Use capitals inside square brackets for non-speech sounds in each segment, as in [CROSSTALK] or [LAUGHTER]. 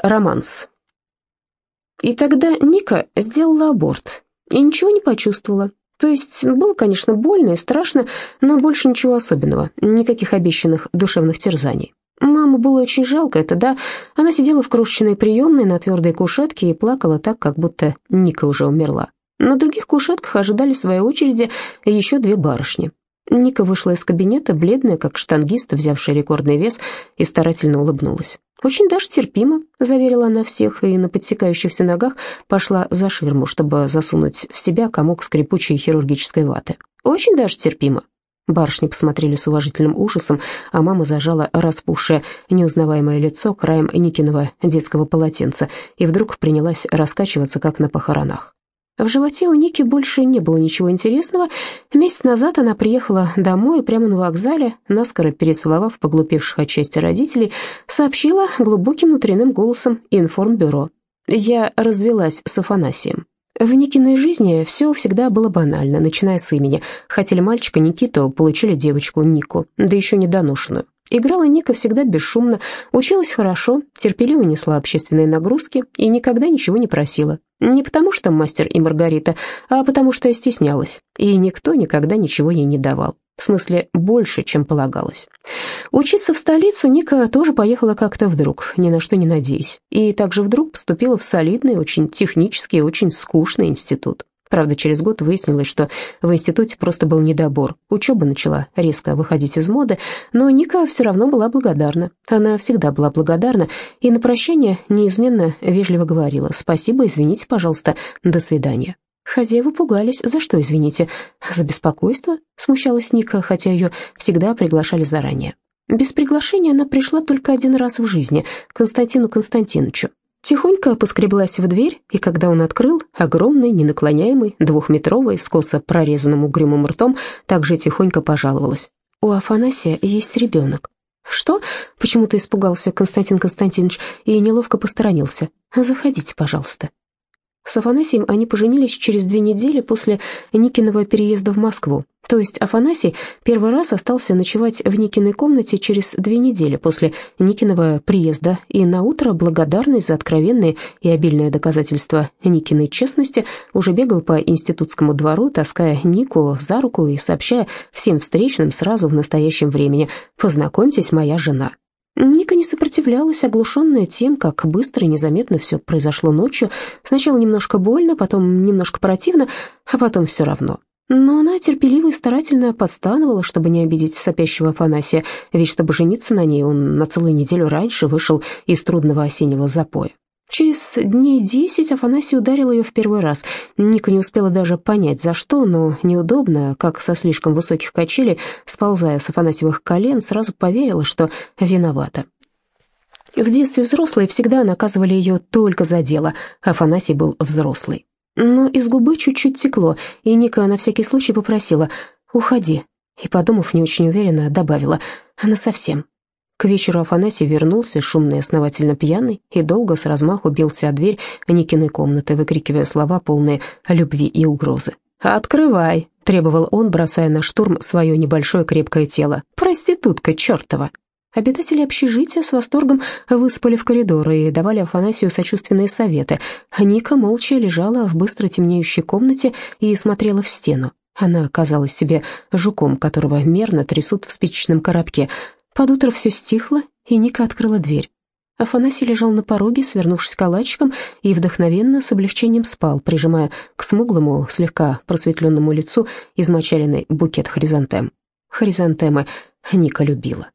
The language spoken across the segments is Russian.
Романс. И тогда Ника сделала аборт и ничего не почувствовала. То есть было, конечно, больно и страшно, но больше ничего особенного, никаких обещанных душевных терзаний. Маму было очень жалко, это да. Она сидела в крошечной приемной на твердой кушетке и плакала так, как будто Ника уже умерла. На других кушетках ожидали своей очереди еще две барышни. Ника вышла из кабинета, бледная, как штангист, взявшая рекордный вес, и старательно улыбнулась. «Очень даже терпимо», — заверила она всех, и на подсекающихся ногах пошла за ширму, чтобы засунуть в себя комок скрипучей хирургической ваты. «Очень даже терпимо». Барышни посмотрели с уважительным ужасом, а мама зажала распухшее, неузнаваемое лицо краем Никиного детского полотенца и вдруг принялась раскачиваться, как на похоронах. В животе у Ники больше не было ничего интересного. Месяц назад она приехала домой прямо на вокзале, наскоро перецеловав поглупевших отчасти родителей, сообщила глубоким внутренним голосом информбюро. «Я развелась с Афанасием». В Никиной жизни все всегда было банально, начиная с имени. Хотели мальчика Никиту, получили девочку Нику, да еще недоношенную. Играла Ника всегда бесшумно, училась хорошо, терпеливо несла общественные нагрузки и никогда ничего не просила. Не потому что мастер и Маргарита, а потому что стеснялась, и никто никогда ничего ей не давал. В смысле, больше, чем полагалось. Учиться в столицу Ника тоже поехала как-то вдруг, ни на что не надеясь. И также вдруг поступила в солидный, очень технический, очень скучный институт. Правда, через год выяснилось, что в институте просто был недобор. Учеба начала резко выходить из моды, но Ника все равно была благодарна. Она всегда была благодарна и на прощание неизменно вежливо говорила «Спасибо, извините, пожалуйста, до свидания». Хозяева пугались. «За что, извините?» «За беспокойство?» — смущалась Ника, хотя ее всегда приглашали заранее. Без приглашения она пришла только один раз в жизни, Константину Константиновичу. Тихонько поскреблась в дверь, и когда он открыл, огромный, ненаклоняемый, двухметровый, с косо прорезанным угрюмым ртом, также тихонько пожаловалась. «У Афанасия есть ребенок». «Что?» — почему-то испугался Константин Константинович и неловко посторонился. «Заходите, пожалуйста». С Афанасием они поженились через две недели после Никиного переезда в Москву. То есть Афанасий первый раз остался ночевать в Никиной комнате через две недели после Никиного приезда, и наутро, благодарный за откровенные и обильное доказательство Никиной честности, уже бегал по институтскому двору, таская Нику за руку и сообщая всем встречным сразу в настоящем времени «Познакомьтесь, моя жена». Ника не сопротивлялась, оглушенная тем, как быстро и незаметно все произошло ночью. Сначала немножко больно, потом немножко противно, а потом все равно. Но она терпеливо и старательно подстанывала, чтобы не обидеть сопящего Афанасия, ведь чтобы жениться на ней, он на целую неделю раньше вышел из трудного осеннего запоя. Через дней десять Афанасий ударил ее в первый раз. Ника не успела даже понять, за что, но неудобно, как со слишком высоких качелей, сползая с Афанасьевых колен, сразу поверила, что виновата. В детстве взрослые всегда наказывали ее только за дело. Афанасий был взрослый. Но из губы чуть-чуть текло, и Ника на всякий случай попросила «Уходи». И, подумав не очень уверенно, добавила «Она совсем». К вечеру Афанасий вернулся, шумный и основательно пьяный, и долго с размаху бился о дверь Никиной комнаты, выкрикивая слова, полные любви и угрозы. «Открывай!» — требовал он, бросая на штурм свое небольшое крепкое тело. «Проститутка чертова!» Обитатели общежития с восторгом выспали в коридор и давали Афанасию сочувственные советы. Ника молча лежала в быстро темнеющей комнате и смотрела в стену. Она казалась себе жуком, которого мерно трясут в спичечном коробке. Под утро все стихло, и Ника открыла дверь. Афанасий лежал на пороге, свернувшись калачиком, и вдохновенно с облегчением спал, прижимая к смуглому, слегка просветленному лицу измочаленный букет хризантем. Хризантемы Ника любила.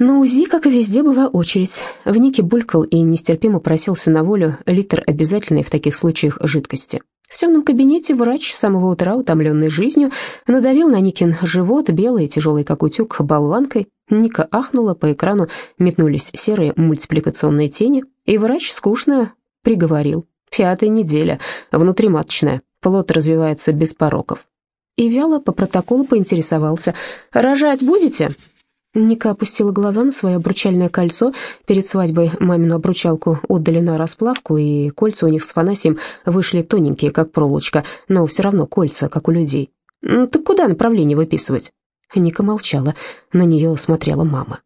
На УЗИ, как и везде, была очередь. В Нике булькал и нестерпимо просился на волю литр обязательной в таких случаях жидкости. В темном кабинете врач с самого утра, утомленный жизнью, надавил на Никин живот, белый тяжелый, как утюг, болванкой. Ника ахнула, по экрану метнулись серые мультипликационные тени, и врач скучно приговорил. Пятая неделя, внутриматочная, плод развивается без пороков. И вяло по протоколу поинтересовался, «Рожать будете?» Ника опустила глаза на свое обручальное кольцо. Перед свадьбой мамину обручалку отдали на расплавку, и кольца у них с Фанасием вышли тоненькие, как проволочка, но все равно кольца, как у людей. «Так куда направление выписывать?» Ника молчала. На нее смотрела мама.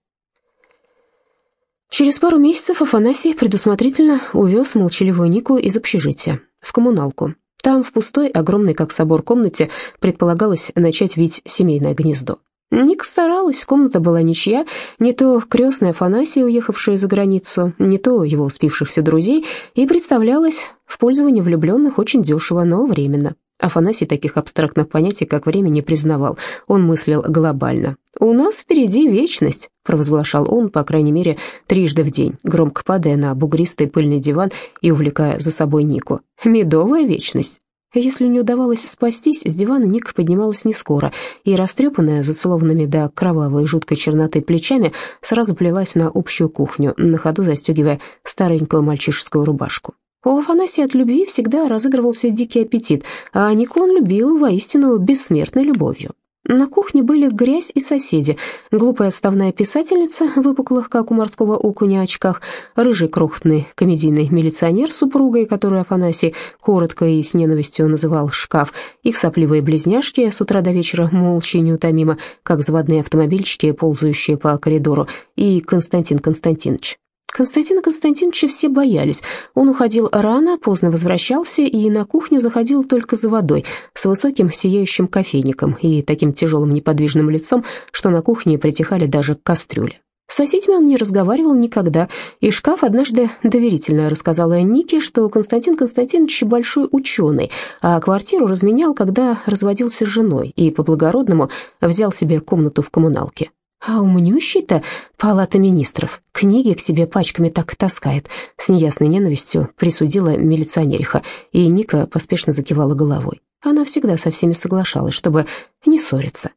Через пару месяцев Афанасий предусмотрительно увез молчаливую Нику из общежития в коммуналку. Там, в пустой, огромной, как собор, комнате предполагалось начать вить семейное гнездо. Ник старалась, комната была ничья, не то крестная Афанасия, уехавшая за границу, не то его успевшихся друзей, и представлялась в пользовании влюбленных очень дешево, но временно. Афанасий таких абстрактных понятий, как время, не признавал. Он мыслил глобально. «У нас впереди вечность», — провозглашал он, по крайней мере, трижды в день, громко падая на бугристый пыльный диван и увлекая за собой Нику. «Медовая вечность». Если не удавалось спастись, с дивана Ника поднималась не скоро, и, растрепанная, зацелованными до кровавой жуткой черноты плечами, сразу плелась на общую кухню, на ходу застегивая старенькую мальчишескую рубашку. У Афанасия от любви всегда разыгрывался дикий аппетит, а Нику он любил воистину бессмертной любовью. На кухне были грязь и соседи, глупая отставная писательница, выпуклых, как у морского окуня, очках, рыжий крохотный комедийный милиционер с супругой, которую Афанасий коротко и с ненавистью называл «шкаф», их сопливые близняшки, с утра до вечера молча и неутомимо, как заводные автомобильчики, ползающие по коридору, и Константин Константинович. Константина Константиновича все боялись. Он уходил рано, поздно возвращался и на кухню заходил только за водой, с высоким сияющим кофейником и таким тяжелым неподвижным лицом, что на кухне притихали даже кастрюли. С соседями он не разговаривал никогда, и шкаф однажды доверительно рассказала Нике, что Константин Константинович большой ученый, а квартиру разменял, когда разводился с женой, и по-благородному взял себе комнату в коммуналке. А умнющий-то палата министров книги к себе пачками так и таскает. С неясной ненавистью присудила милиционериха, и Ника поспешно закивала головой. Она всегда со всеми соглашалась, чтобы не ссориться.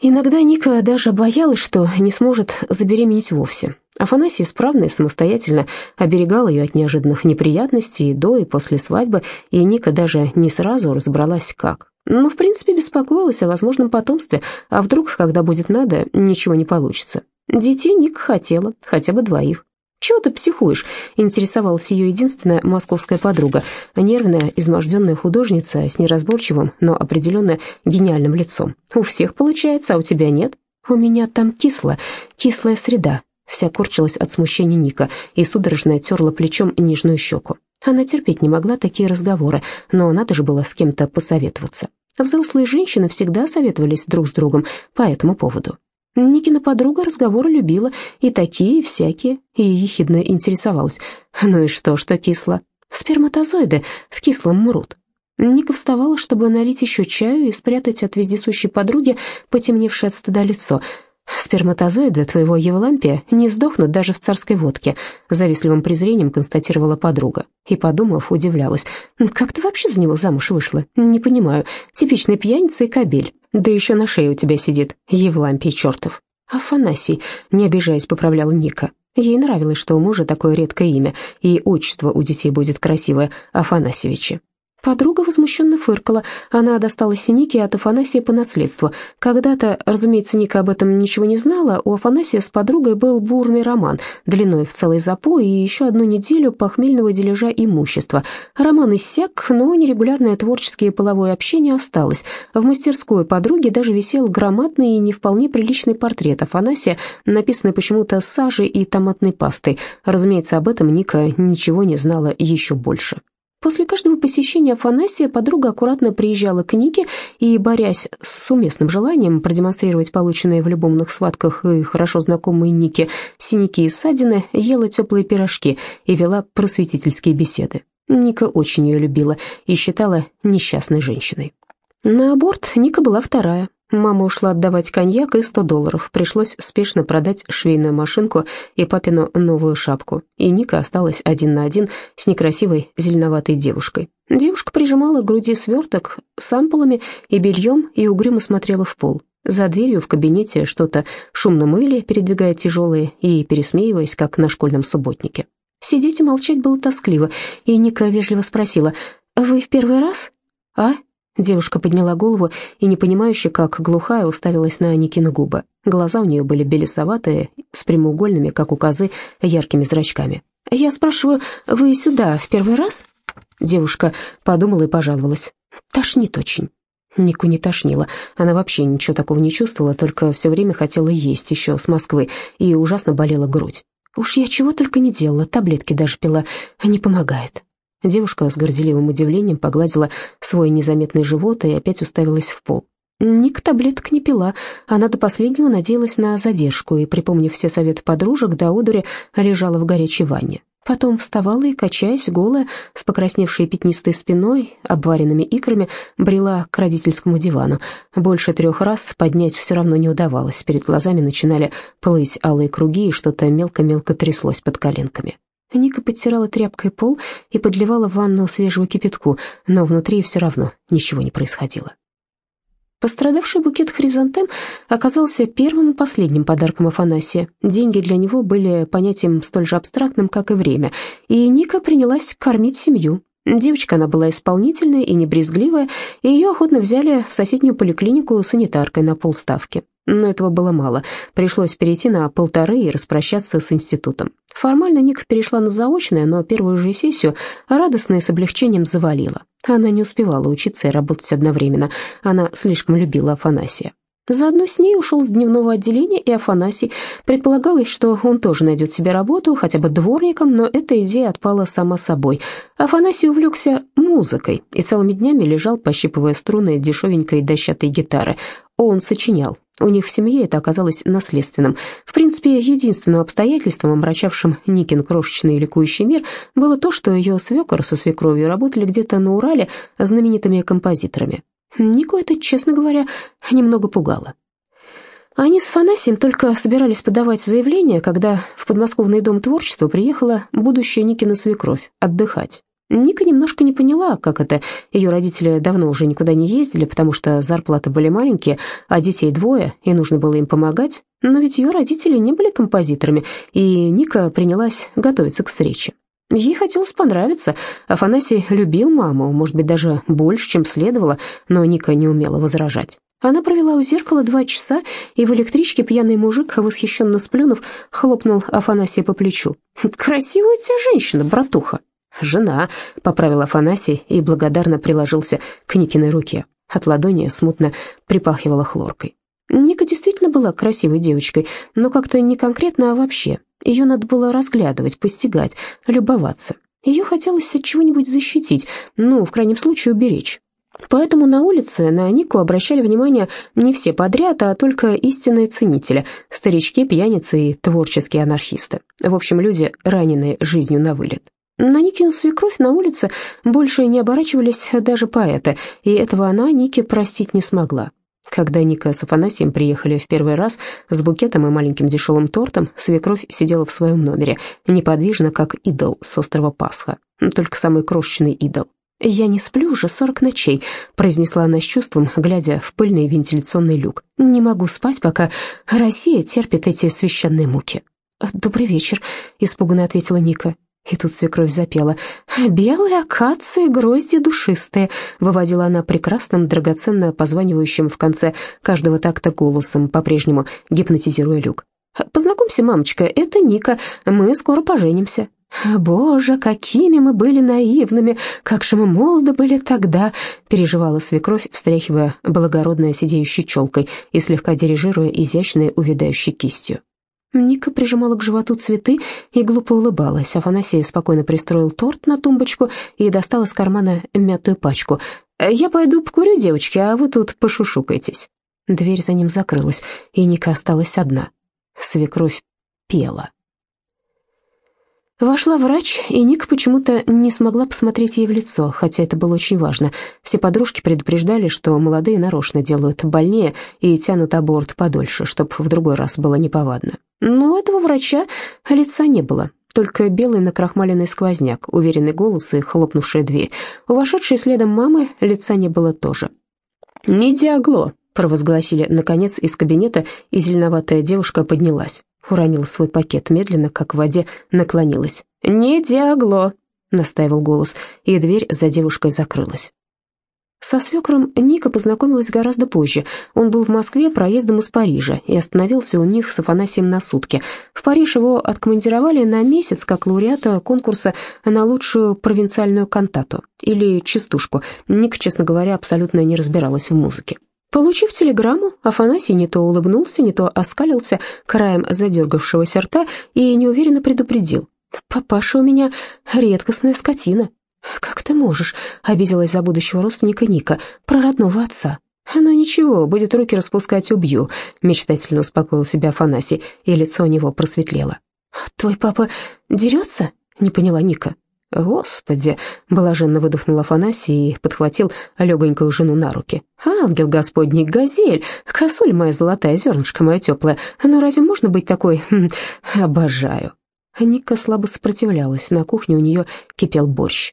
Иногда Ника даже боялась, что не сможет забеременеть вовсе. Афанасий исправно и самостоятельно оберегал ее от неожиданных неприятностей и до, и после свадьбы, и Ника даже не сразу разобралась, как. Но, в принципе, беспокоилась о возможном потомстве, а вдруг, когда будет надо, ничего не получится. Детей Ника хотела, хотя бы двоих. «Чего ты психуешь?» — интересовалась ее единственная московская подруга, нервная, изможденная художница с неразборчивым, но определенно гениальным лицом. «У всех получается, а у тебя нет?» «У меня там кисло, кислая среда», — вся корчилась от смущения Ника и судорожно терла плечом нижнюю щеку. Она терпеть не могла такие разговоры, но надо же было с кем-то посоветоваться. Взрослые женщины всегда советовались друг с другом по этому поводу. Никина подруга разговоры любила, и такие, и всякие, и ехидно интересовалась. Ну и что, что кисло? Сперматозоиды в кислом мрут. Ника вставала, чтобы налить еще чаю и спрятать от вездесущей подруги потемневшее от стыда лицо – «Сперматозоиды твоего Евлампия не сдохнут даже в царской водке», завистливым презрением констатировала подруга. И, подумав, удивлялась. «Как ты вообще за него замуж вышла? Не понимаю. Типичный пьяница и кобель. Да еще на шее у тебя сидит Евлампий чертов». «Афанасий», не обижаясь, поправляла Ника. Ей нравилось, что у мужа такое редкое имя, и отчество у детей будет красивое – Афанасьевичи. Подруга возмущенно фыркала. Она достала Синики от Афанасия по наследству. Когда-то, разумеется, Ника об этом ничего не знала, у Афанасия с подругой был бурный роман, длиной в целый запой и еще одну неделю похмельного дележа имущества. Роман иссяк, но нерегулярное творческое и половое общение осталось. В мастерской подруги даже висел громадный и не вполне приличный портрет Афанасия, написанный почему-то сажей и томатной пастой. Разумеется, об этом Ника ничего не знала еще больше. После каждого посещения Афанасия подруга аккуратно приезжала к Нике и, борясь с уместным желанием продемонстрировать полученные в любовных схватках и хорошо знакомые Нике синяки и ссадины, ела теплые пирожки и вела просветительские беседы. Ника очень ее любила и считала несчастной женщиной. На аборт Ника была вторая. Мама ушла отдавать коньяк и 100 долларов. Пришлось спешно продать швейную машинку и папину новую шапку. И Ника осталась один на один с некрасивой зеленоватой девушкой. Девушка прижимала к груди сверток с ампулами и бельем и угрюмо смотрела в пол. За дверью в кабинете что-то шумно мыли, передвигая тяжелые и пересмеиваясь, как на школьном субботнике. Сидеть и молчать было тоскливо, и Ника вежливо спросила, «Вы в первый раз?» «А?» Девушка подняла голову и, непонимающе, как глухая, уставилась на Никины губы. Глаза у нее были белесоватые, с прямоугольными, как у козы, яркими зрачками. «Я спрашиваю, вы сюда в первый раз?» Девушка подумала и пожаловалась. «Тошнит очень». Нику не тошнило. Она вообще ничего такого не чувствовала, только все время хотела есть еще с Москвы, и ужасно болела грудь. Уж я чего только не делала, таблетки даже пила, не помогает. Девушка с горделивым удивлением погладила свой незаметный живот и опять уставилась в пол. Ник таблеток не пила, она до последнего надеялась на задержку и, припомнив все советы подружек, до одури лежала в горячей ванне. Потом вставала и, качаясь, голая, с покрасневшей пятнистой спиной, обваренными икрами, брела к родительскому дивану. Больше трех раз поднять все равно не удавалось. Перед глазами начинали плыть алые круги, и что-то мелко-мелко тряслось под коленками. Ника подтирала тряпкой пол и подливала в ванну свежего кипятку, но внутри все равно ничего не происходило. Пострадавший букет хризантем оказался первым и последним подарком Афанасия. Деньги для него были понятием столь же абстрактным, как и время, и Ника принялась кормить семью. Девочка она была исполнительная и небрезгливая, и ее охотно взяли в соседнюю поликлинику санитаркой на полставки. Но этого было мало. Пришлось перейти на полторы и распрощаться с институтом. Формально Ника перешла на заочное, но первую же сессию радостно и с облегчением завалила. Она не успевала учиться и работать одновременно. Она слишком любила Афанасия. Заодно с ней ушел с дневного отделения и Афанасий. Предполагалось, что он тоже найдет себе работу, хотя бы дворником, но эта идея отпала сама собой. Афанасий увлекся музыкой и целыми днями лежал, пощипывая струны дешевенькой дощатой гитары. Он сочинял. У них в семье это оказалось наследственным. В принципе, единственным обстоятельством, омрачавшим Никин крошечный ликующий мир, было то, что ее свекор со свекровью работали где-то на Урале знаменитыми композиторами. Нику это, честно говоря, немного пугало. Они с Афанасием только собирались подавать заявление, когда в подмосковный дом творчества приехала будущая Никина свекровь отдыхать. Ника немножко не поняла, как это. Ее родители давно уже никуда не ездили, потому что зарплаты были маленькие, а детей двое, и нужно было им помогать. Но ведь ее родители не были композиторами, и Ника принялась готовиться к встрече. Ей хотелось понравиться. Афанасий любил маму, может быть, даже больше, чем следовало, но Ника не умела возражать. Она провела у зеркала два часа, и в электричке пьяный мужик, восхищенно сплюнув, хлопнул Афанасия по плечу. «Красивая у тебя женщина, братуха!» «Жена», — поправил Афанасий и благодарно приложился к Никиной руке. От ладони смутно припахивала хлоркой. Ника действительно была красивой девочкой, но как-то не конкретно, а вообще. Ее надо было разглядывать, постигать, любоваться. Ее хотелось от чего-нибудь защитить, ну, в крайнем случае, уберечь. Поэтому на улице на Нику обращали внимание не все подряд, а только истинные ценители, старички, пьяницы и творческие анархисты. В общем, люди, раненые жизнью на вылет. На Никину свекровь на улице больше не оборачивались даже поэты, и этого она Нике простить не смогла. Когда Ника с Афанасием приехали в первый раз с букетом и маленьким дешевым тортом, свекровь сидела в своем номере, неподвижно, как идол с острова Пасха, только самый крошечный идол. «Я не сплю уже сорок ночей», — произнесла она с чувством, глядя в пыльный вентиляционный люк. «Не могу спать, пока Россия терпит эти священные муки». «Добрый вечер», — испуганно ответила Ника. И тут свекровь запела. «Белые акации, грозди душистые», — выводила она прекрасным, драгоценно позванивающим в конце каждого такта голосом, по-прежнему гипнотизируя люк. «Познакомься, мамочка, это Ника, мы скоро поженимся». «Боже, какими мы были наивными, как же мы молоды были тогда!» переживала свекровь, встряхивая благородной сидеющей челкой и слегка дирижируя изящной увядающей кистью. Ника прижимала к животу цветы и глупо улыбалась. Афанасий спокойно пристроил торт на тумбочку и достал из кармана мятую пачку. «Я пойду покурю, девочки, а вы тут пошушукайтесь». Дверь за ним закрылась, и Ника осталась одна. Свекровь пела. Вошла врач, и Ника почему-то не смогла посмотреть ей в лицо, хотя это было очень важно. Все подружки предупреждали, что молодые нарочно делают больнее и тянут аборт подольше, чтобы в другой раз было неповадно. Но этого врача лица не было, только белый накрахмаленный сквозняк, уверенный голос и хлопнувшая дверь. У вошедшей следом мамы лица не было тоже. «Не диагло», — провозгласили, наконец, из кабинета, и зеленоватая девушка поднялась уронила свой пакет, медленно, как в воде, наклонилась. «Не диагло», — настаивал голос, и дверь за девушкой закрылась. Со свекром Ника познакомилась гораздо позже. Он был в Москве проездом из Парижа и остановился у них с Афанасием на сутки. В Париж его откомандировали на месяц как лауреата конкурса на лучшую провинциальную кантату или частушку. Ника, честно говоря, абсолютно не разбиралась в музыке. Получив телеграмму, Афанасий не то улыбнулся, не то оскалился краем задергавшегося рта и неуверенно предупредил. «Папаша у меня редкостная скотина». «Как ты можешь?» — обиделась за будущего родственника Ника, про родного отца. «Ну ничего, будет руки распускать, убью», — мечтательно успокоил себя Афанасий, и лицо у него просветлело. «Твой папа дерется?» — не поняла Ника. «Господи!» — блаженно выдохнул Афанасий и подхватил легонькую жену на руки. «Ангел Господний, газель, косуль моя золотая, зернышко мое теплое, ну разве можно быть такой? Хм, обожаю!» Ника слабо сопротивлялась, на кухне у нее кипел борщ.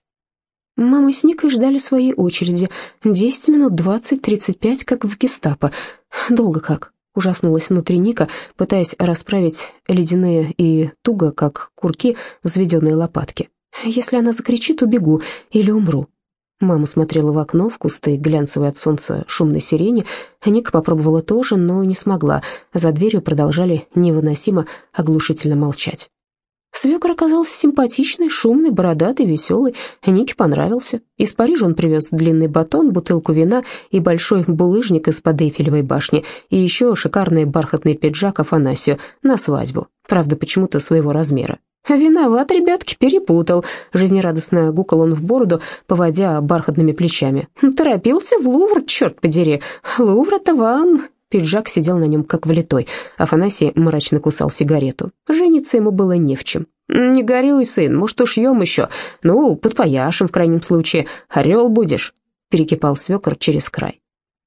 Мама с Никой ждали своей очереди. Десять минут, двадцать, тридцать пять, как в гестапо. Долго как. Ужаснулась внутри Ника, пытаясь расправить ледяные и туго, как курки, взведенные лопатки. Если она закричит, убегу или умру. Мама смотрела в окно, в кусты глянцевой от солнца шумной сирени. Ника попробовала тоже, но не смогла. За дверью продолжали невыносимо оглушительно молчать. Свекор оказался симпатичный, шумный, бородатый, веселый. Нике понравился. Из Парижа он привез длинный батон, бутылку вина и большой булыжник из-под Эйфелевой башни, и еще шикарный бархатный пиджак Афанасию на свадьбу, правда, почему-то своего размера. «Виноват, ребятки, перепутал», — жизнерадостно гукал он в бороду, поводя бархатными плечами. «Торопился в Лувр, черт подери. Лувр-то вам...» Пиджак сидел на нем как влитой. Афанасий мрачно кусал сигарету. Жениться ему было не в чем. «Не горюй, сын, может, ушьем еще. Ну, подпояшем в крайнем случае. Орел будешь», — перекипал свекор через край.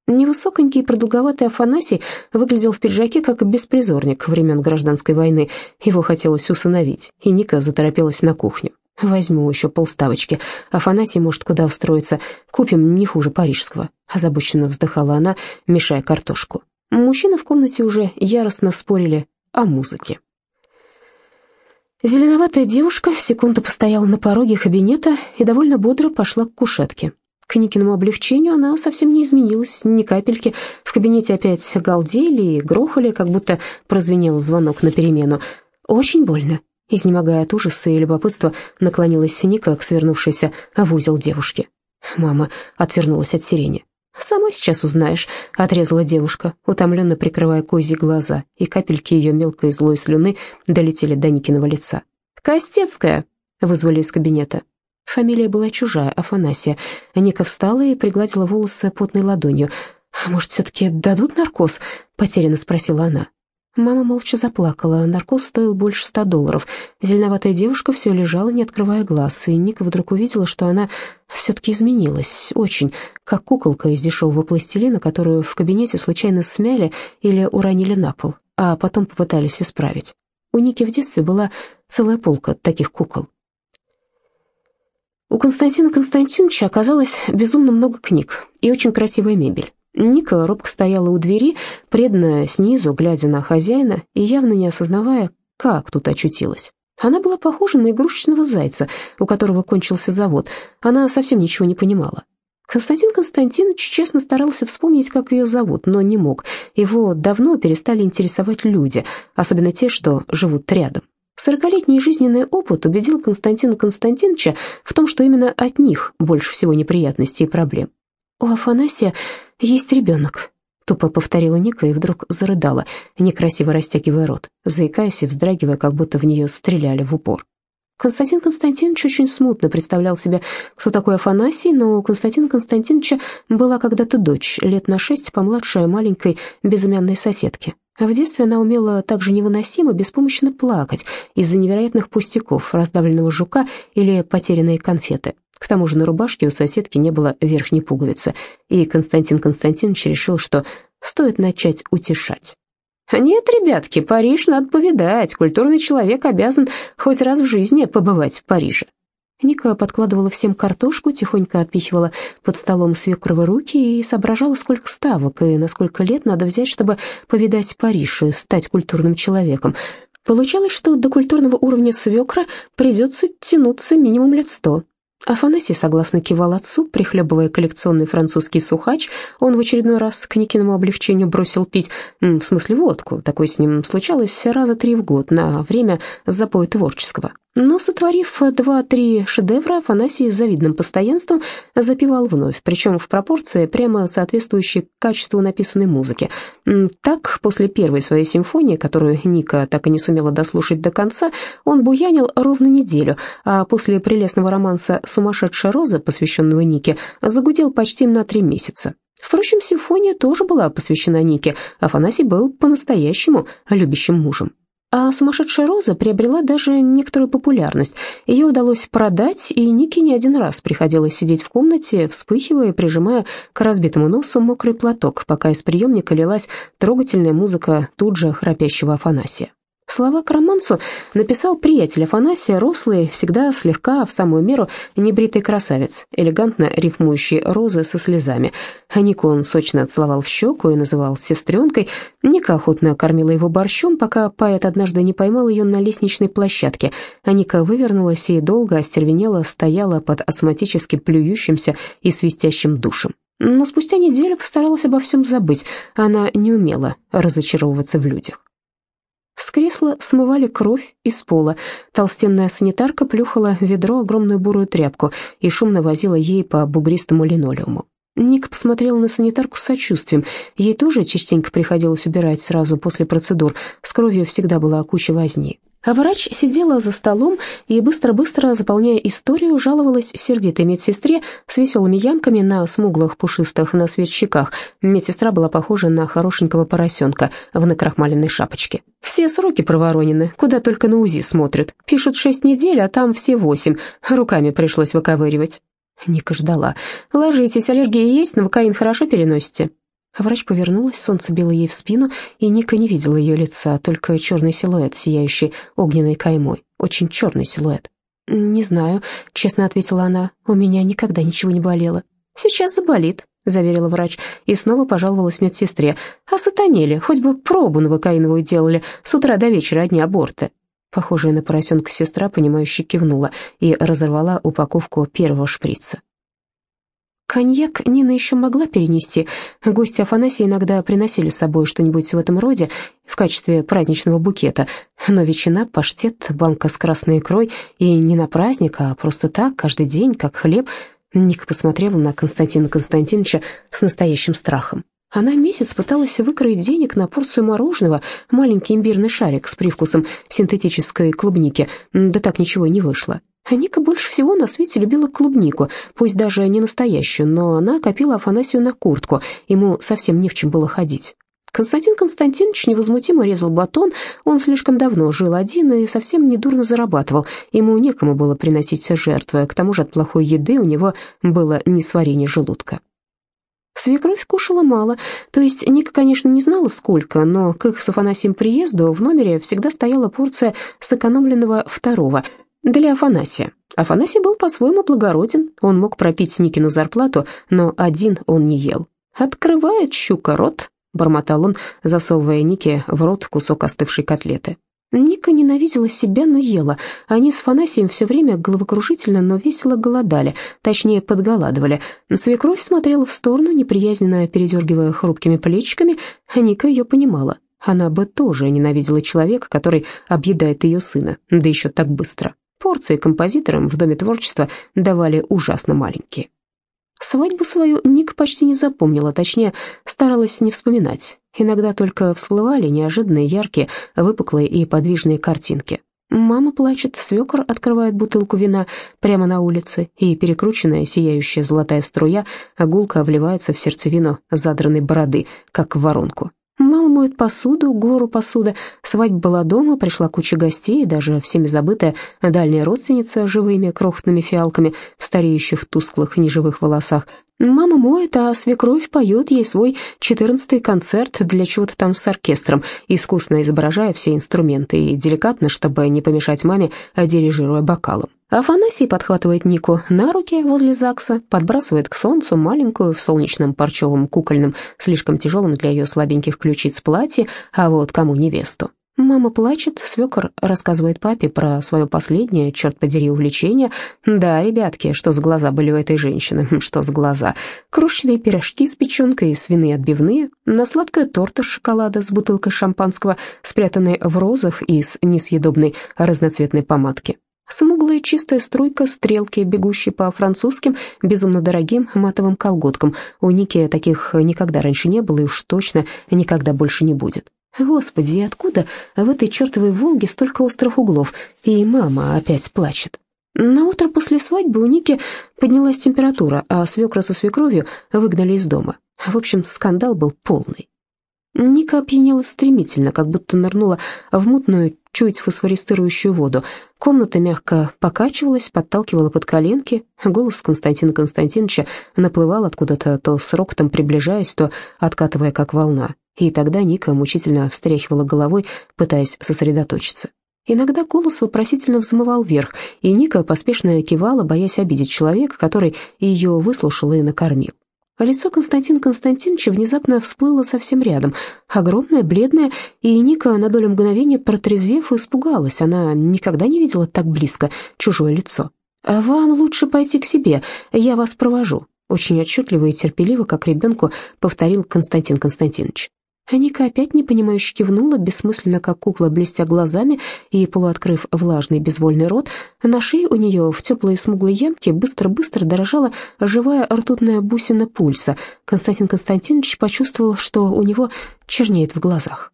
Невысоконький и продолговатый Афанасий выглядел в пиджаке как беспризорник времен гражданской войны. Его хотелось усыновить, и Ника заторопилась на кухню. «Возьму еще полставочки. Афанасий может куда устроиться. Купим не хуже парижского», — озабоченно вздыхала она, мешая картошку. Мужчины в комнате уже яростно спорили о музыке. Зеленоватая девушка секунду постояла на пороге кабинета и довольно бодро пошла к кушетке. К Никиному облегчению она совсем не изменилась, ни капельки. В кабинете опять галдели и грохали, как будто прозвенел звонок на перемену. «Очень больно», — изнемогая от ужаса и любопытства, наклонилась Ника к свернувшейся в узел девушке. Мама отвернулась от сирени. «Сама сейчас узнаешь», — отрезала девушка, утомленно прикрывая козьи глаза, и капельки ее мелкой злой слюны долетели до Никиного лица. «Костецкая!» — вызвали из кабинета. Фамилия была чужая, Афанасия. Ника встала и пригладила волосы потной ладонью. «А может, все-таки дадут наркоз?» — потерянно спросила она. Мама молча заплакала. Наркоз стоил больше ста долларов. Зеленоватая девушка все лежала, не открывая глаз, и Ника вдруг увидела, что она все-таки изменилась. Очень, как куколка из дешевого пластилина, которую в кабинете случайно смяли или уронили на пол, а потом попытались исправить. У Ники в детстве была целая полка таких кукол. У Константина Константиновича оказалось безумно много книг и очень красивая мебель. Ника робко стояла у двери, преданная снизу, глядя на хозяина и явно не осознавая, как тут очутилась. Она была похожа на игрушечного зайца, у которого кончился завод. Она совсем ничего не понимала. Константин Константинович честно старался вспомнить, как ее зовут, но не мог. Его давно перестали интересовать люди, особенно те, что живут рядом. Сорокалетний жизненный опыт убедил Константина Константиновича в том, что именно от них больше всего неприятностей и проблем. У Афанасия есть ребенок, тупо повторила Ника и вдруг зарыдала, некрасиво растягивая рот, заикаясь и вздрагивая, как будто в нее стреляли в упор. Константин Константинович очень смутно представлял себе, кто такой Афанасий, но у Константина Константиновича была когда-то дочь, лет на шесть помладшая маленькой безымянной соседки. А в детстве она умела также невыносимо беспомощно плакать из-за невероятных пустяков, раздавленного жука или потерянной конфеты. К тому же на рубашке у соседки не было верхней пуговицы, и Константин Константинович решил, что стоит начать утешать. «Нет, ребятки, Париж надо повидать. Культурный человек обязан хоть раз в жизни побывать в Париже». Ника подкладывала всем картошку, тихонько отпихивала под столом свекровы руки и соображала, сколько ставок и на сколько лет надо взять, чтобы повидать Париж и стать культурным человеком. Получалось, что до культурного уровня свекра придется тянуться минимум лет сто. Афанасий согласно кивал отцу, прихлебывая коллекционный французский сухач. Он в очередной раз к Никиному облегчению бросил пить, в смысле водку. Такое с ним случалось раза три в год на время запоя творческого. Но, сотворив два-три шедевра, Афанасий с завидным постоянством запевал вновь, причем в пропорции, прямо соответствующей качеству написанной музыки. Так, после первой своей симфонии, которую Ника так и не сумела дослушать до конца, он буянил ровно неделю, а после прелестного романса «Сумасшедшая роза», посвященного Нике, загудел почти на три месяца. Впрочем, симфония тоже была посвящена Нике. Афанасий был по-настоящему любящим мужем. А «Сумасшедшая роза» приобрела даже некоторую популярность. Ее удалось продать, и Нике не один раз приходилось сидеть в комнате, вспыхивая, прижимая к разбитому носу мокрый платок, пока из приемника лилась трогательная музыка тут же храпящего Афанасия. Слова к романсу написал приятель Афанасия, рослый, всегда слегка, в самую меру, небритый красавец, элегантно рифмующий розы со слезами. Нику он сочно целовал в щеку и называл сестренкой. Ника охотно кормила его борщом, пока поэт однажды не поймал ее на лестничной площадке. Ника вывернулась и долго остервенела, стояла под астматически плюющимся и свистящим душем. Но спустя неделю постаралась обо всем забыть. Она не умела разочаровываться в людях. С кресла смывали кровь из пола. Толстенная санитарка плюхала в ведро огромную бурую тряпку и шумно возила ей по бугристому линолеуму. Ник посмотрел на санитарку с сочувствием. Ей тоже частенько приходилось убирать сразу после процедур. С кровью всегда была куча возни. А врач сидела за столом и, быстро-быстро заполняя историю, жаловалась сердитой медсестре с веселыми ямками на смуглых пушистых на свет щеках. Медсестра была похожа на хорошенького поросенка в накрахмаленной шапочке. «Все сроки проворонены, куда только на УЗИ смотрят. Пишут шесть недель, а там все восемь. Руками пришлось выковыривать». Ника ждала. «Ложитесь, аллергия есть, новокаин хорошо переносите?» Врач повернулась, солнце било ей в спину, и Ника не видела ее лица, только черный силуэт, сияющий огненной каймой. Очень черный силуэт. «Не знаю», — честно ответила она, — «у меня никогда ничего не болело». «Сейчас заболит», — заверила врач, и снова пожаловалась медсестре. «А сатанели, хоть бы пробу новокаиновую делали, с утра до вечера одни аборты». Похожая на поросенка сестра, понимающе кивнула и разорвала упаковку первого шприца. Коньяк Нина еще могла перенести. Гости Афанасия иногда приносили с собой что-нибудь в этом роде в качестве праздничного букета. Но ветчина, паштет, банка с красной икрой и не на праздник, а просто так, каждый день, как хлеб. Ника посмотрела на Константина Константиновича с настоящим страхом. Она месяц пыталась выкроить денег на порцию мороженого, маленький имбирный шарик с привкусом синтетической клубники, да так ничего и не вышло. Ника больше всего на свете любила клубнику, пусть даже не настоящую, но она копила Афанасию на куртку, ему совсем не в чем было ходить. Константин Константинович невозмутимо резал батон, он слишком давно жил один и совсем недурно зарабатывал, ему некому было приносить жертвы, к тому же от плохой еды у него было несварение желудка. Свекровь кушала мало, то есть Ника, конечно, не знала сколько, но к их с Афанасием приезду в номере всегда стояла порция сэкономленного второго – для Афанасия. Афанасий был по-своему благороден, он мог пропить Никину зарплату, но один он не ел. «Открывает щука рот», — бормотал он, засовывая Нике в рот кусок остывшей котлеты. Ника ненавидела себя, но ела. Они с Афанасием все время головокружительно, но весело голодали, точнее, подголадывали. Свекровь смотрела в сторону, неприязненно передергивая хрупкими плечиками, Ника ее понимала. Она бы тоже ненавидела человека, который объедает ее сына, да еще так быстро. Порции композиторам в Доме творчества давали ужасно маленькие. Свадьбу свою Ник почти не запомнила, точнее, старалась не вспоминать. Иногда только всплывали неожиданные, яркие, выпуклые и подвижные картинки. Мама плачет, свекор открывает бутылку вина прямо на улице, и перекрученная, сияющая золотая струя огулка вливается в сердцевину задранной бороды, как в воронку. Мама моет посуду, гору посуды. Свадьба была дома, пришла куча гостей, даже всеми забытая дальняя родственница живыми крохотными фиалками в стареющих тусклых неживых волосах. Мама моет, а свекровь поет ей свой четырнадцатый концерт для чего-то там с оркестром, искусно изображая все инструменты и деликатно, чтобы не помешать маме, дирижируя бокалом. Афанасий подхватывает Нику на руки возле ЗАГСа, подбрасывает к солнцу маленькую в солнечном парчевом кукольном, слишком тяжелом для ее слабеньких ключиц платье, а вот кому невесту. Мама плачет, свекор рассказывает папе про свое последнее, черт подери, увлечение. Да, ребятки, что за глаза были у этой женщины, [LAUGHS] что за глаза. Крошечные пирожки с печенкой, свиные отбивные, на сладкая торта с шоколада с бутылкой шампанского, спрятанной в розах и с несъедобной разноцветной помадки. Смуглая чистая струйка стрелки, бегущей по французским, безумно дорогим матовым колготкам. У Ники таких никогда раньше не было и уж точно никогда больше не будет. Господи, откуда в этой чертовой «Волге» столько острых углов? И мама опять плачет. На утро после свадьбы у Ники поднялась температура, а свекра со свекровью выгнали из дома. В общем, скандал был полный. Ника опьянела стремительно, как будто нырнула в мутную, чуть фосфористирующую воду. Комната мягко покачивалась, подталкивала под коленки. Голос Константина Константиновича наплывал откуда-то, то с рокотом приближаясь, то откатывая, как волна. И тогда Ника мучительно встряхивала головой, пытаясь сосредоточиться. Иногда голос вопросительно взмывал вверх, и Ника поспешно кивала, боясь обидеть человека, который ее выслушал и накормил. А лицо Константина Константиновича внезапно всплыло совсем рядом, огромное, бледное, и Ника на долю мгновения, протрезвев, испугалась. Она никогда не видела так близко чужое лицо. «А «Вам лучше пойти к себе, я вас провожу», — очень отчетливо и терпеливо, как ребенку, повторил Константин Константинович. Ника опять непонимающе кивнула, бессмысленно, как кукла, блестя глазами и полуоткрыв влажный безвольный рот. На шее у нее в теплой смуглой ямке быстро-быстро дорожала живая ртутная бусина пульса. Константин Константинович почувствовал, что у него чернеет в глазах.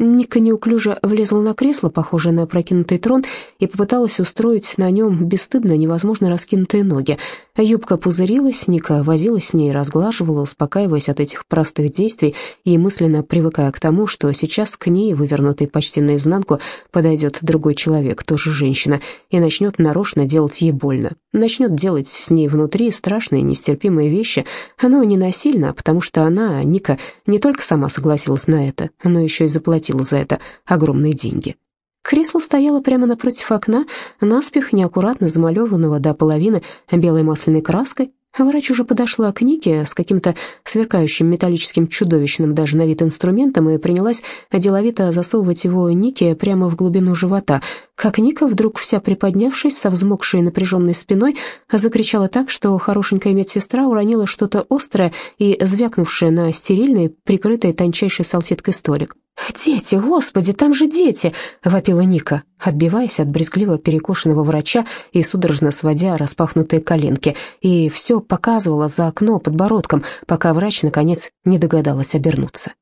Ника неуклюже влезла на кресло, похожее на опрокинутый трон, и попыталась устроить на нем бесстыдно невозможно раскинутые ноги. Юбка пузырилась, Ника возилась с ней, разглаживала, успокаиваясь от этих простых действий и мысленно привыкая к тому, что сейчас к ней, вывернутой почти наизнанку, подойдет другой человек, тоже женщина, и начнет нарочно делать ей больно. Начнет делать с ней внутри страшные нестерпимые вещи, но не насильно, потому что она, Ника, не только сама согласилась на это, но еще и заплатила за это огромные деньги. Кресло стояло прямо напротив окна, наспех неаккуратно замалеванного до половины белой масляной краской. Врач уже подошла к Нике с каким-то сверкающим металлическим чудовищным даже на вид инструментом и принялась деловито засовывать его Нике прямо в глубину живота, как Ника, вдруг вся приподнявшись, со взмокшей напряженной спиной, закричала так, что хорошенькая медсестра уронила что-то острое и звякнувшее на стерильный, прикрытый тончайшей салфеткой столик. «Дети, господи, там же дети!» — вопила Ника, отбиваясь от брезгливо перекошенного врача и судорожно сводя распахнутые коленки, и все показывала за окно подбородком, пока врач, наконец, не догадалась обернуться.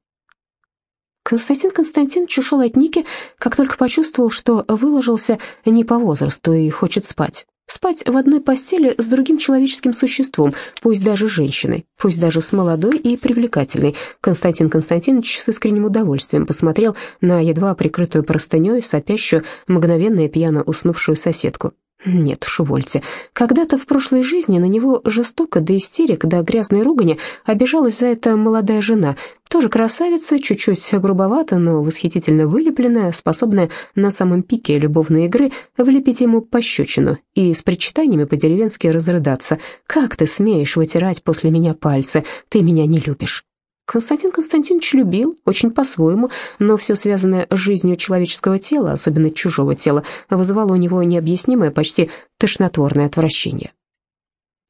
Константин Константинович ушел от Ники, как только почувствовал, что выложился не по возрасту и хочет спать. Спать в одной постели с другим человеческим существом, пусть даже женщиной, пусть даже с молодой и привлекательной. Константин Константинович с искренним удовольствием посмотрел на едва прикрытую простыней, сопящую, мгновенно и пьяно уснувшую соседку. Нет уж. Когда-то в прошлой жизни на него жестоко до истерик, до грязной ругани обижалась за это молодая жена. Тоже красавица, чуть-чуть грубовато, но восхитительно вылепленная, способная на самом пике любовной игры влепить ему пощечину и с причитаниями по-деревенски разрыдаться. «Как ты смеешь вытирать после меня пальцы? Ты меня не любишь». Константин Константинович любил, очень по-своему, но все связанное с жизнью человеческого тела, особенно чужого тела, вызывало у него необъяснимое, почти тошнотворное отвращение.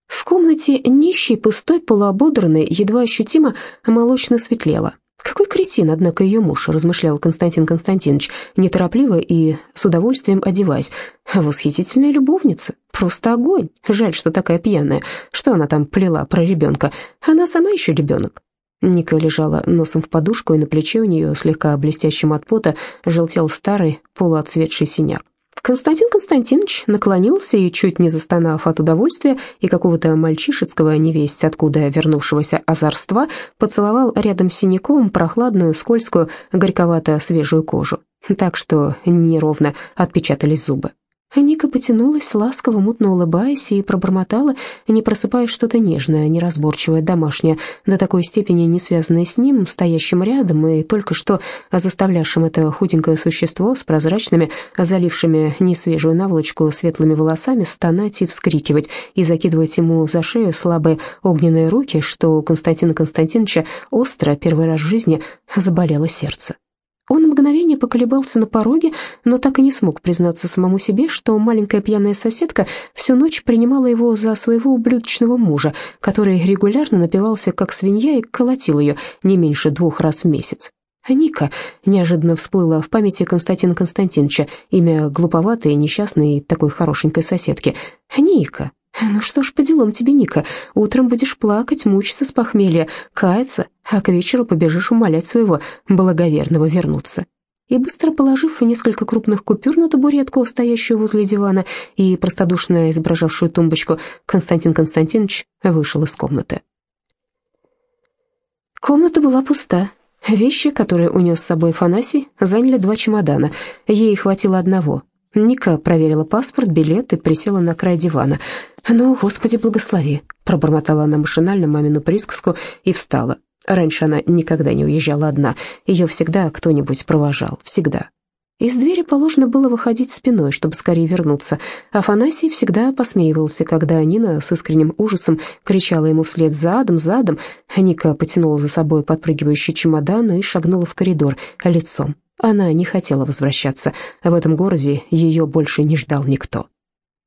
В комнате нищей, пустой, полуободранной, едва ощутимо молочно светлело. «Какой кретин, однако, ее муж», — размышлял Константин Константинович, неторопливо и с удовольствием одеваясь. «Восхитительная любовница, просто огонь. Жаль, что такая пьяная. Что она там плела про ребенка? Она сама еще ребенок. Ника лежала носом в подушку, и на плече у нее, слегка блестящим от пота, желтел старый полуотцветший синяк. Константин Константинович наклонился и, чуть не застонав от удовольствия и какого-то мальчишеского невесть откуда вернувшегося озорства, поцеловал рядом с синяком прохладную, скользкую, горьковато-свежую кожу, так что неровно отпечатались зубы. Ника потянулась, ласково, мутно улыбаясь, и пробормотала, не просыпаясь что-то нежное, неразборчивое, домашнее, до такой степени не связанное с ним, стоящим рядом и только что заставлявшим это худенькое существо с прозрачными, залившими несвежую наволочку светлыми волосами, стонать и вскрикивать, и закидывать ему за шею слабые огненные руки, что у Константина Константиновича остро, первый раз в жизни, заболело сердце. Мгновение поколебался на пороге, но так и не смог признаться самому себе, что маленькая пьяная соседка всю ночь принимала его за своего ублюдочного мужа, который регулярно напивался как свинья и колотил ее не меньше двух раз в месяц. Ника неожиданно всплыла в памяти Константина Константиновича, имя глуповатой, несчастной такой хорошенькой соседки. Ника. Ну что ж, по делам тебе, Ника. Утром будешь плакать, мучиться с похмелья, каяться, а к вечеру побежишь умолять своего благоверного вернуться. И быстро положив несколько крупных купюр на табуретку, стоящую возле дивана, и простодушно изображавшую тумбочку, Константин Константинович вышел из комнаты. Комната была пуста. Вещи, которые унес с собой Фанасий, заняли два чемодана. Ей хватило одного. Ника проверила паспорт, билет и присела на край дивана. «Ну, Господи, благослови!» — пробормотала она машинально мамину присказку и встала. Раньше она никогда не уезжала одна. Ее всегда кто-нибудь провожал. Всегда. Из двери положено было выходить спиной, чтобы скорее вернуться. Афанасий всегда посмеивался, когда Нина с искренним ужасом кричала ему вслед «задом, задом». Ника потянула за собой подпрыгивающий чемодан и шагнула в коридор лицом. Она не хотела возвращаться. В этом городе ее больше не ждал никто.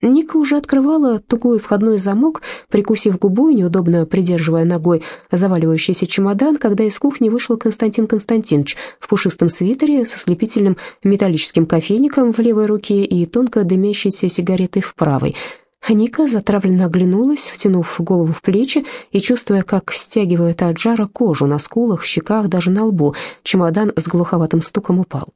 Ника уже открывала тугой входной замок, прикусив губу и неудобно придерживая ногой заваливающийся чемодан, когда из кухни вышел Константин Константинович в пушистом свитере со слепительным металлическим кофейником в левой руке и тонко дымящейся сигаретой в правой. Ника затравленно оглянулась, втянув голову в плечи и чувствуя, как стягивает от жара кожу на скулах, щеках, даже на лбу. Чемодан с глуховатым стуком упал.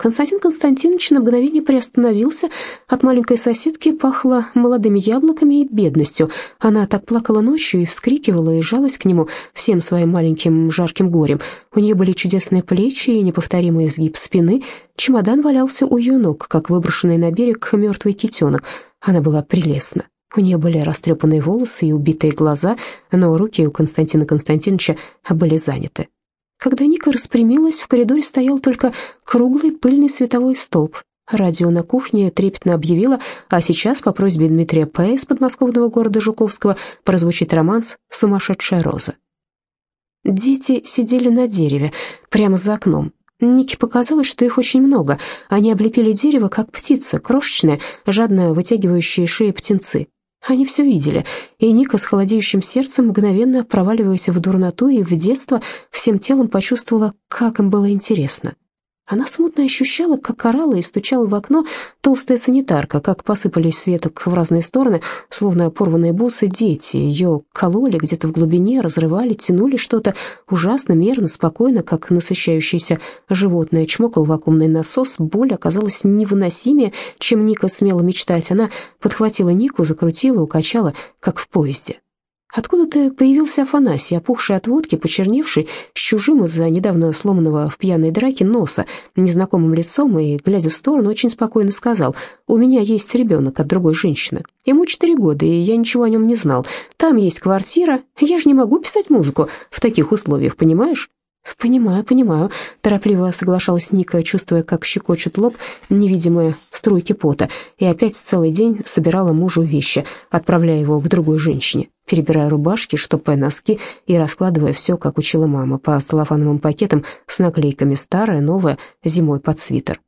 Константин Константинович на мгновение приостановился. От маленькой соседки пахло молодыми яблоками и бедностью. Она так плакала ночью и вскрикивала, и жалась к нему всем своим маленьким жарким горем. У нее были чудесные плечи и неповторимый изгиб спины. Чемодан валялся у ее ног, как выброшенный на берег мертвый китенок. Она была прелестна. У нее были растрепанные волосы и убитые глаза, но руки у Константина Константиновича были заняты. Когда Ника распрямилась, в коридоре стоял только круглый пыльный световой столб. Радио на кухне трепетно объявило, а сейчас по просьбе Дмитрия П. из подмосковного города Жуковского прозвучит романс «Сумасшедшая роза». Дети сидели на дереве, прямо за окном. Нике показалось, что их очень много. Они облепили дерево, как птицы, крошечные, жадно вытягивающие шеи птенцы. Они все видели, и Ника с холодеющим сердцем, мгновенно проваливаясь в дурноту и в детство, всем телом почувствовала, как им было интересно. Она смутно ощущала, как орала и стучала в окно толстая санитарка, как посыпались светок в разные стороны, словно порванные бусы дети. Ее кололи где-то в глубине, разрывали, тянули что-то ужасно, мерно, спокойно, как насыщающееся животное. Чмокал вакуумный насос, боль оказалась невыносимее, чем Ника смела мечтать. Она подхватила Нику, закрутила, укачала, как в поезде. Откуда-то появился Афанасий, опухший от водки, почерневший, с чужим из-за недавно сломанного в пьяной драке носа, незнакомым лицом и, глядя в сторону, очень спокойно сказал, «У меня есть ребенок от другой женщины. Ему четыре года, и я ничего о нем не знал. Там есть квартира. Я же не могу писать музыку в таких условиях, понимаешь?» «Понимаю, понимаю», — торопливо соглашалась Ника, чувствуя, как щекочет лоб невидимые струйки пота, и опять целый день собирала мужу вещи, отправляя его к другой женщине, перебирая рубашки, штопая носки и раскладывая все, как учила мама, по целлофановым пакетам с наклейками «старое», «новое», «зимой под свитер».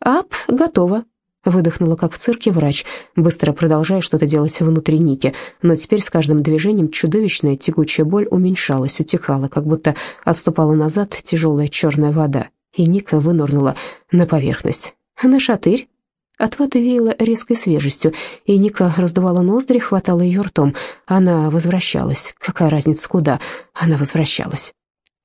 «Ап, готово», Выдохнула, как в цирке, врач, быстро продолжая что-то делать внутри Ники, но теперь с каждым движением чудовищная тягучая боль уменьшалась, утекала, как будто отступала назад тяжелая черная вода, и Ника вынырнула на поверхность. «На шатырь?» От ваты веяло резкой свежестью, и Ника раздувала ноздри, хватала ее ртом. Она возвращалась. Какая разница, куда? Она возвращалась.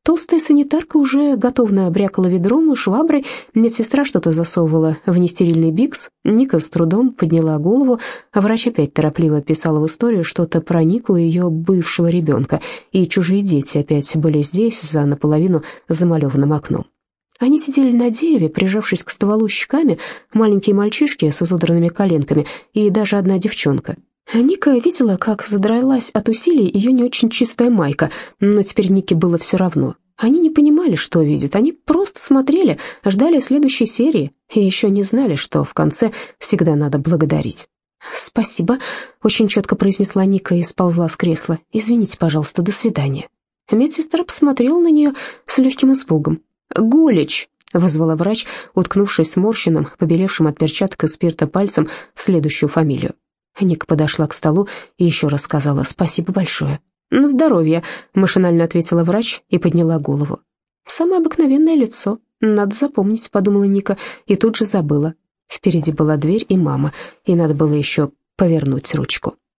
Толстая санитарка уже готовно брякала ведром и шваброй, медсестра что-то засовывала в нестерильный бикс, Ника с трудом подняла голову, а врач опять торопливо писала в историю что-то про Нику и ее бывшего ребенка, и чужие дети опять были здесь, за наполовину замалеванным окном. Они сидели на дереве, прижавшись к стволу щеками, маленькие мальчишки с изодранными коленками и даже одна девчонка. Ника видела, как задралась от усилий ее не очень чистая майка, но теперь Нике было все равно. Они не понимали, что видят, они просто смотрели, ждали следующей серии и еще не знали, что в конце всегда надо благодарить. «Спасибо», — очень четко произнесла Ника и сползла с кресла. «Извините, пожалуйста, до свидания». Медсестра посмотрела на нее с легким испугом. «Гулич!» — вызвала врач, уткнувшись сморщенным, побелевшим от перчаток и спирта пальцем в следующую фамилию. Ника подошла к столу и еще раз сказала «спасибо большое». «На здоровье», — машинально ответила врач и подняла голову. «Самое обыкновенное лицо. Надо запомнить», — подумала Ника, и тут же забыла. Впереди была дверь и мама, и надо было еще повернуть ручку.